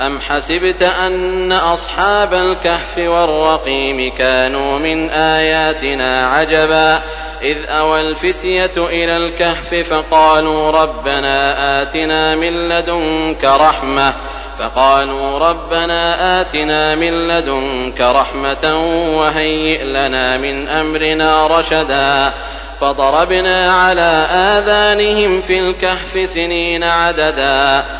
أم حسبت أن أصحاب الكهف والرقيم كانوا من آياتنا عجبا إذ أوى الفتية إلى الكهف فقالوا ربنا آتنا من لدنك رحمة فقالوا ربنا آتنا من لدنك رحمة وهيئ لنا من أمرنا رشدا فضربنا على آذانهم في الكهف سنين عددا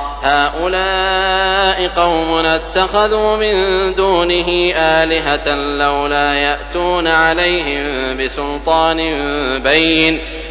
هؤلاء قوم اتخذوا من دونه آلهة لولا يأتون عليهم بسلطان بين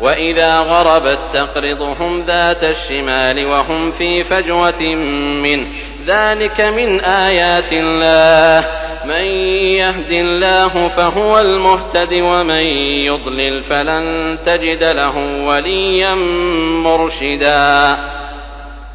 وإذا غربت تقرضهم ذات الشمال وهم في فجوة منه ذلك من آيات الله من يهد الله فهو المهتد ومن يضلل فلن تجد له وليا مرشدا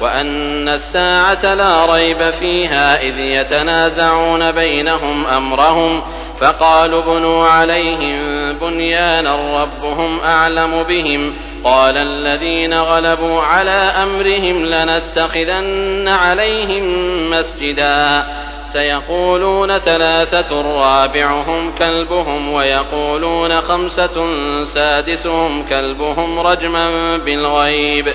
وأن الساعة لا ريب فيها إذ يتنازعون بينهم أمرهم فقالوا بنوا عليهم بنيانا ربهم أعلم بهم قال الذين غلبوا على أمرهم لنتخذن عليهم مسجدا سيقولون ثلاثة رابعهم كلبهم ويقولون خمسة سادسهم كلبهم رجما بالغيب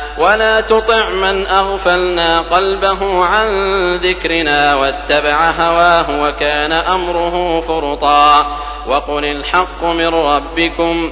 ولا تطع من أغفلنا قلبه عن ذكرنا واتبع هواه وكان أمره فرطا وقل الحق من ربكم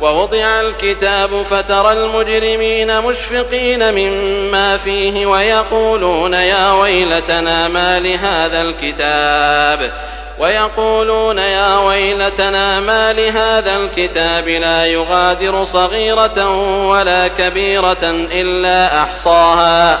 ووضع الكتاب فترى المجرمين مشفقين مما فيه ويقولون يا ويلتنا ما لهذا الكتاب ويقولون يا ويلتنا ما لهذا الكتاب لا يغادر صغيرة ولا كبيرة إلا أحصاها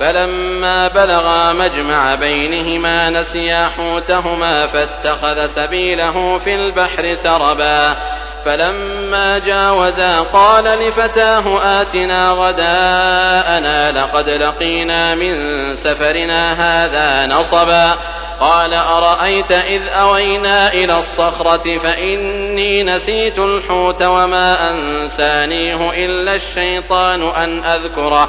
فلما بلغا مجمع بينهما نسيا حوتهما فاتخذ سبيله في البحر سربا. فلما جاوزا قال لفتاه آتنا غداءنا لقد لقينا من سفرنا هذا نصبا. قال أرأيت إذ أوينا إلى الصخرة فإني نسيت الحوت وما أنسانيه إلا الشيطان أن أذكره.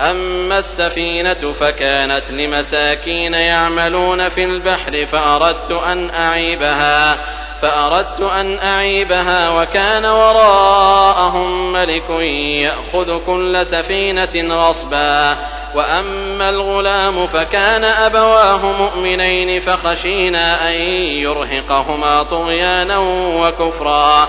أما السفينة فكانت لمساكين يعملون في البحر فأردت أن أعيبها فأردت أن أعيبها وكان وراءهم ملك يأخذ كل سفينة غصبا. وأما الغلام فكان أبواه مؤمنين فخشينا أن يرهقهما طغيانا وكفرا.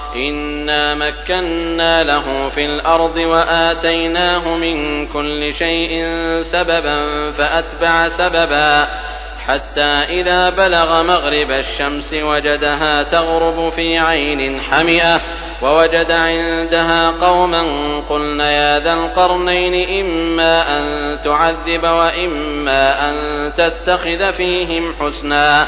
إنا مكنا له في الأرض وآتيناه من كل شيء سببا فأتبع سببا حتى إذا بلغ مغرب الشمس وجدها تغرب في عين حمئة ووجد عندها قوما قلنا يا ذا القرنين إما أن تعذب وإما أن تتخذ فيهم حسنا